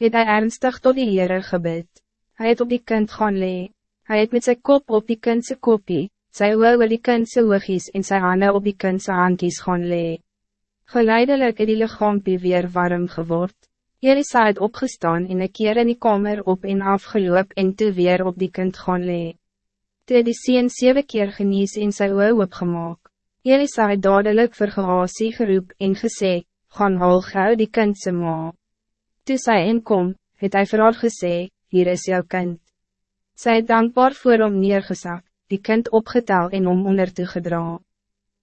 het hy ernstig tot die Heere gebid. Hij het op die kind gaan lee. Hij het met zijn kop op die kindse kopie, sy oor oor die kindse oogies en sy hande op die kindse handkies gaan lee. Geleidelik het die lichaampie weer warm geword. Elisa het opgestaan en een keer in die kamer op en afgeloop en toe weer op die kind gaan lee. Toe die sien zeven keer genies en sy oor opgemaak. Elisa het dadelijk vir Gehasie geroep en gesê, gaan haal gauw die kind se ma. Toe sy inkom, het hy vir haar gesê, hier is jouw kind. Sy het dankbaar voor hom neergezak, die kind opgetel en om onder toe gedra.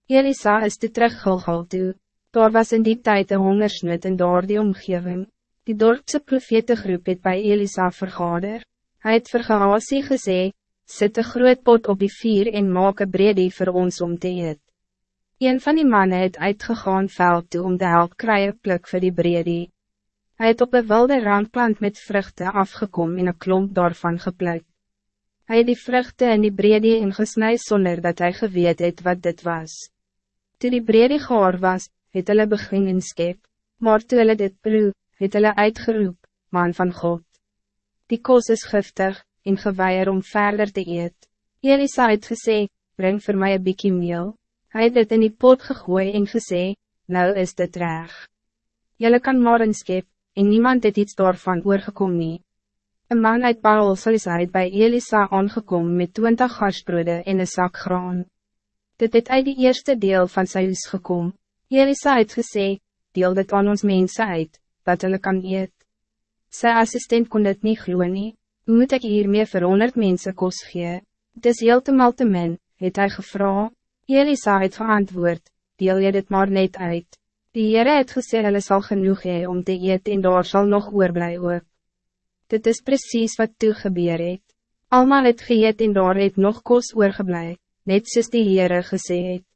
Elisa is toe terug Gilgal toe, daar was in die tijd een hongersnood in daar die omgeving. Die dorpse profete groep het by Elisa vergader. Hij het vir Gehasie gesê, sit een groot pot op die vier en maak een bredie voor ons om te eet. Een van die mannen het uitgegaan veld toe om de help kraaien pluk vir die bredie. Hij het op een wilde randplant met vruchten afgekom en een klomp daarvan gepluk. Hij het die vruchten in die bredie ingesnij zonder dat hij geweet het wat dit was. Toen die bredie gehoor was, het hulle begin inskep, maar toe hulle dit proe, het hulle uitgeroep, man van God. Die kos is giftig, en geweier om verder te eet. Elisa het gesê, breng voor mij een bikkie meel. Hij het dit in die pot gegooi en gesê, nou is dit reg. Jylle kan maar inskep, en niemand het iets daarvan oorgekom nie. Een man uit Baal Salisa het by Elisa aangekom met twintig garsbroede en een zak graan. Dit het uit die eerste deel van sy huis gekom. Elisa het gesê, deel dit aan ons mensen uit, dat hulle kan eet. Sy assistent kon dit niet glo nie, moet ek hiermee vir honderd mense kos gee? Het is heel te mal te min, het hy gevraagd. Elisa het geantwoord, deel je dit maar net uit. Die Heere het gesê hulle sal genoeg hee om te eet en daar sal nog oorblij ook. Dit is precies wat toe gebeur het. Almal het geëet en daar het nog kos oorgeblij, net soos die Heere gesê het.